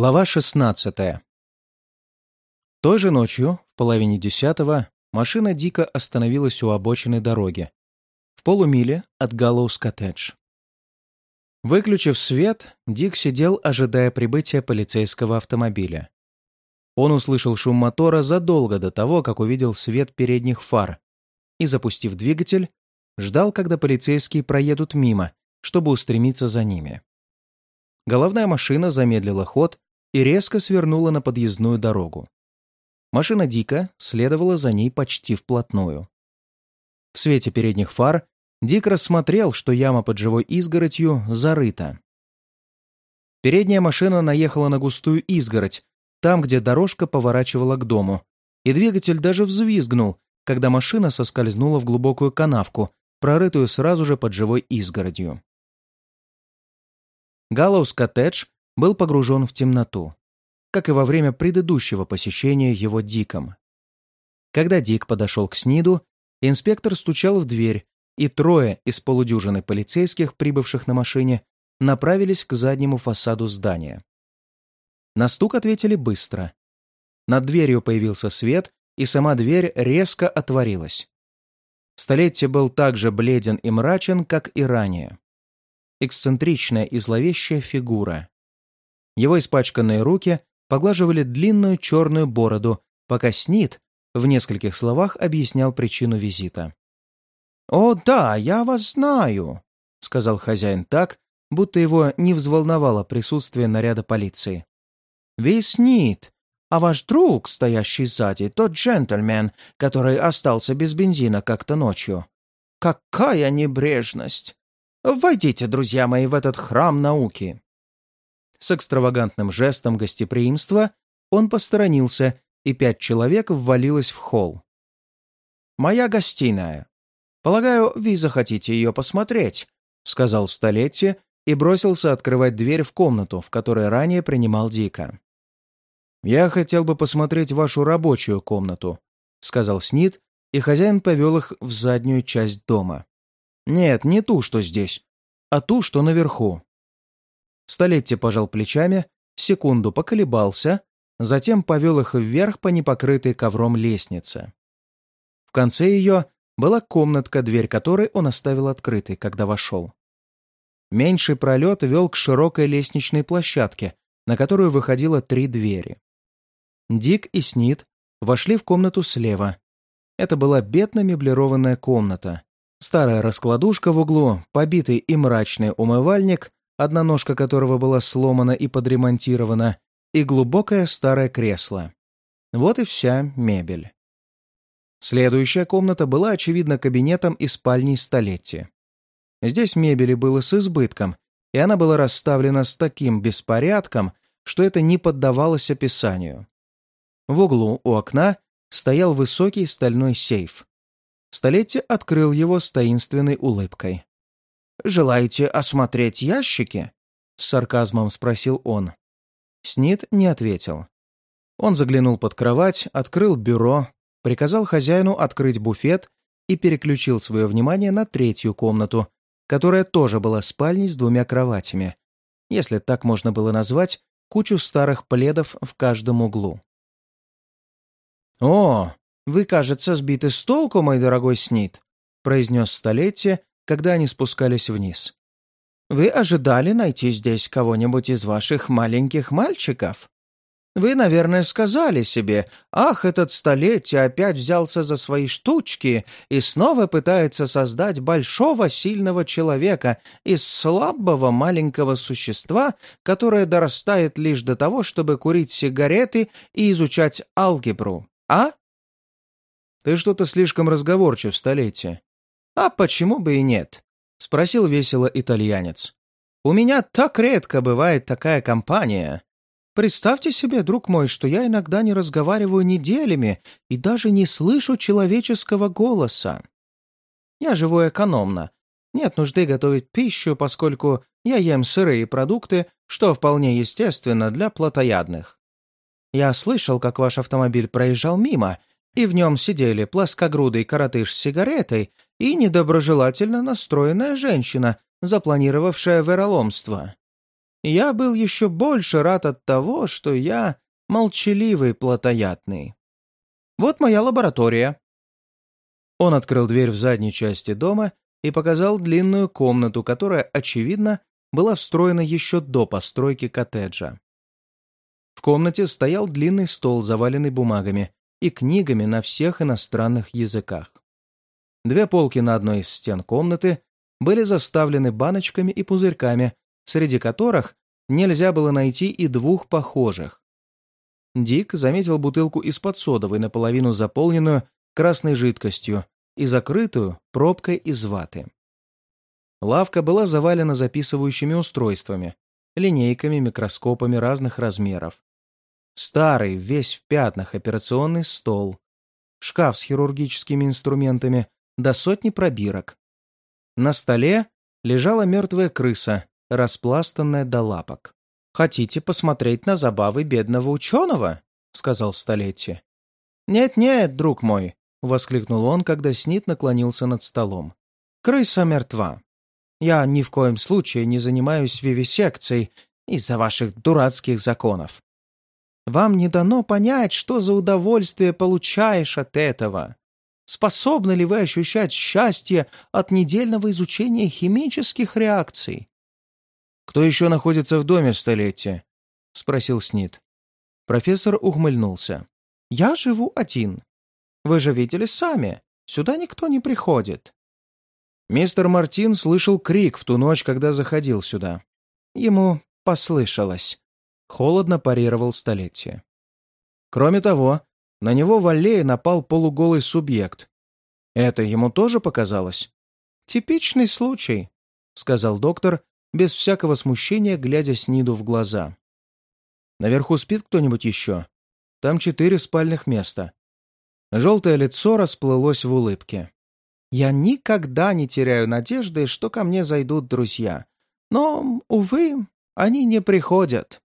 Глава 16 Той же ночью, в половине десятого, машина дико остановилась у обочины дороги, в полумиле от Галлоус-коттедж. Выключив свет, Дик сидел, ожидая прибытия полицейского автомобиля. Он услышал шум мотора задолго до того, как увидел свет передних фар, и, запустив двигатель, ждал, когда полицейские проедут мимо, чтобы устремиться за ними. Головная машина замедлила ход и резко свернула на подъездную дорогу. Машина Дика следовала за ней почти вплотную. В свете передних фар Дик рассмотрел, что яма под живой изгородью зарыта. Передняя машина наехала на густую изгородь, там, где дорожка поворачивала к дому, и двигатель даже взвизгнул, когда машина соскользнула в глубокую канавку, прорытую сразу же под живой изгородью. Галлоус-коттедж был погружен в темноту, как и во время предыдущего посещения его Диком. Когда Дик подошел к Сниду, инспектор стучал в дверь, и трое из полудюжины полицейских, прибывших на машине, направились к заднему фасаду здания. На стук ответили быстро. Над дверью появился свет, и сама дверь резко отворилась. Столетие был так же бледен и мрачен, как и ранее эксцентричная и зловещая фигура. Его испачканные руки поглаживали длинную черную бороду, пока Снит в нескольких словах объяснял причину визита. «О, да, я вас знаю», — сказал хозяин так, будто его не взволновало присутствие наряда полиции. «Вы Снит, а ваш друг, стоящий сзади, тот джентльмен, который остался без бензина как-то ночью. Какая небрежность! Войдите, друзья мои, в этот храм науки!» С экстравагантным жестом гостеприимства он посторонился, и пять человек ввалилось в холл. «Моя гостиная. Полагаю, вы захотите ее посмотреть», — сказал столетие и бросился открывать дверь в комнату, в которой ранее принимал Дика. «Я хотел бы посмотреть вашу рабочую комнату», — сказал Снит, и хозяин повел их в заднюю часть дома. Нет, не ту, что здесь, а ту, что наверху. Столетие пожал плечами, секунду поколебался, затем повел их вверх по непокрытой ковром лестнице. В конце ее была комнатка, дверь которой он оставил открытой, когда вошел. Меньший пролет вел к широкой лестничной площадке, на которую выходило три двери. Дик и Снит вошли в комнату слева. Это была бедно меблированная комната, Старая раскладушка в углу, побитый и мрачный умывальник, одна ножка которого была сломана и подремонтирована, и глубокое старое кресло. Вот и вся мебель. Следующая комната была, очевидно, кабинетом и спальней столетия. Здесь мебели было с избытком, и она была расставлена с таким беспорядком, что это не поддавалось описанию. В углу у окна стоял высокий стальной сейф. Столетие открыл его с таинственной улыбкой. «Желаете осмотреть ящики?» — с сарказмом спросил он. Снит не ответил. Он заглянул под кровать, открыл бюро, приказал хозяину открыть буфет и переключил свое внимание на третью комнату, которая тоже была спальней с двумя кроватями, если так можно было назвать кучу старых пледов в каждом углу. «О, «Вы, кажется, сбиты с толку, мой дорогой Снит», — произнес столетие, когда они спускались вниз. «Вы ожидали найти здесь кого-нибудь из ваших маленьких мальчиков? Вы, наверное, сказали себе, «Ах, этот столетие опять взялся за свои штучки и снова пытается создать большого сильного человека из слабого маленького существа, которое дорастает лишь до того, чтобы курить сигареты и изучать алгебру, а?» Ты что-то слишком разговорчив, столетие. А почему бы и нет? Спросил весело итальянец. У меня так редко бывает такая компания. Представьте себе, друг мой, что я иногда не разговариваю неделями и даже не слышу человеческого голоса. Я живу экономно. Нет нужды готовить пищу, поскольку я ем сырые продукты, что вполне естественно для плотоядных. Я слышал, как ваш автомобиль проезжал мимо, и в нем сидели плоскогрудый коротыш с сигаретой и недоброжелательно настроенная женщина, запланировавшая вероломство. я был еще больше рад от того, что я молчаливый плотоядный. Вот моя лаборатория». Он открыл дверь в задней части дома и показал длинную комнату, которая, очевидно, была встроена еще до постройки коттеджа. В комнате стоял длинный стол, заваленный бумагами и книгами на всех иностранных языках. Две полки на одной из стен комнаты были заставлены баночками и пузырьками, среди которых нельзя было найти и двух похожих. Дик заметил бутылку из-под содовой, наполовину заполненную красной жидкостью и закрытую пробкой из ваты. Лавка была завалена записывающими устройствами, линейками, микроскопами разных размеров. Старый, весь в пятнах, операционный стол, шкаф с хирургическими инструментами, до сотни пробирок. На столе лежала мертвая крыса, распластанная до лапок. «Хотите посмотреть на забавы бедного ученого?» — сказал столетие. «Нет-нет, друг мой», — воскликнул он, когда Снит наклонился над столом. «Крыса мертва. Я ни в коем случае не занимаюсь вивисекцией из-за ваших дурацких законов. Вам не дано понять, что за удовольствие получаешь от этого. Способны ли вы ощущать счастье от недельного изучения химических реакций? «Кто еще находится в доме в столетии?» — спросил Снит. Профессор ухмыльнулся. «Я живу один. Вы же видели сами. Сюда никто не приходит. Мистер Мартин слышал крик в ту ночь, когда заходил сюда. Ему послышалось. Холодно парировал столетие. Кроме того, на него в аллее напал полуголый субъект. Это ему тоже показалось? «Типичный случай», — сказал доктор, без всякого смущения, глядя Сниду в глаза. «Наверху спит кто-нибудь еще? Там четыре спальных места». Желтое лицо расплылось в улыбке. Я никогда не теряю надежды, что ко мне зайдут друзья. Но, увы, они не приходят.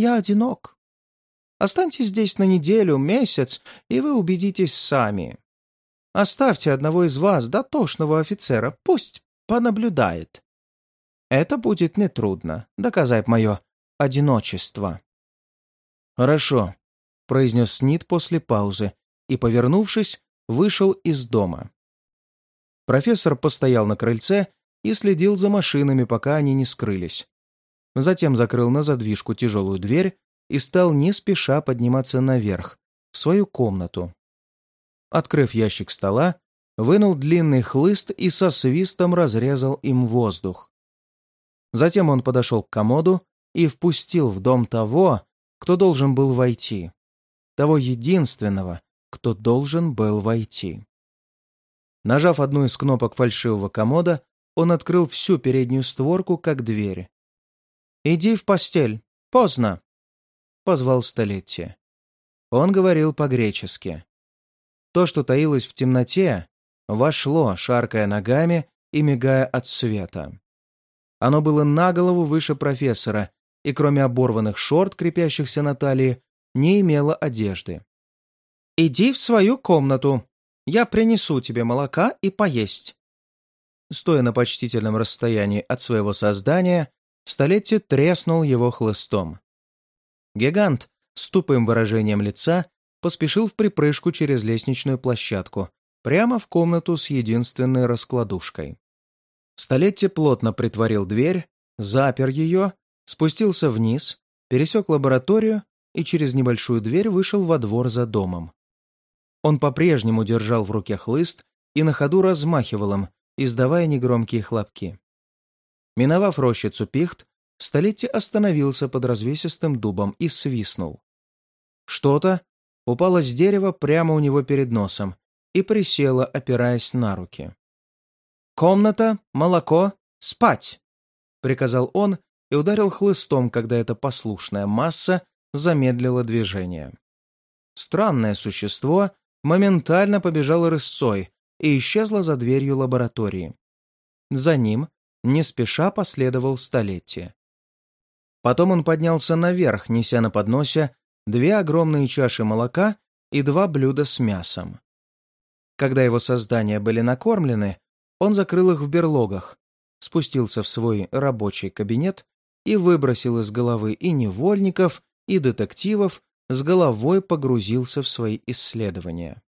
Я одинок. Останьтесь здесь на неделю, месяц, и вы убедитесь сами. Оставьте одного из вас, дотошного офицера, пусть понаблюдает. Это будет нетрудно, доказать мое одиночество. «Хорошо», — произнес Снит после паузы и, повернувшись, вышел из дома. Профессор постоял на крыльце и следил за машинами, пока они не скрылись. Затем закрыл на задвижку тяжелую дверь и стал не спеша подниматься наверх, в свою комнату. Открыв ящик стола, вынул длинный хлыст и со свистом разрезал им воздух. Затем он подошел к комоду и впустил в дом того, кто должен был войти. Того единственного, кто должен был войти. Нажав одну из кнопок фальшивого комода, он открыл всю переднюю створку, как дверь. «Иди в постель. Поздно!» — позвал столетие. Он говорил по-гречески. То, что таилось в темноте, вошло, шаркая ногами и мигая от света. Оно было на голову выше профессора и, кроме оборванных шорт, крепящихся на талии, не имело одежды. «Иди в свою комнату», я принесу тебе молока и поесть». Стоя на почтительном расстоянии от своего создания, Столетти треснул его хлыстом. Гигант с тупым выражением лица поспешил в припрыжку через лестничную площадку, прямо в комнату с единственной раскладушкой. Столетти плотно притворил дверь, запер ее, спустился вниз, пересек лабораторию и через небольшую дверь вышел во двор за домом. Он по-прежнему держал в руке хлыст и на ходу размахивал им, издавая негромкие хлопки. Миновав рощицу пихт, Столетти остановился под развесистым дубом и свистнул. Что-то упало с дерева прямо у него перед носом и присело, опираясь на руки. «Комната, молоко, спать!» — приказал он и ударил хлыстом, когда эта послушная масса замедлила движение. Странное существо моментально побежала рысцой и исчезла за дверью лаборатории. За ним, не спеша, последовал столетие. Потом он поднялся наверх, неся на подносе две огромные чаши молока и два блюда с мясом. Когда его создания были накормлены, он закрыл их в берлогах, спустился в свой рабочий кабинет и выбросил из головы и невольников, и детективов, с головой погрузился в свои исследования.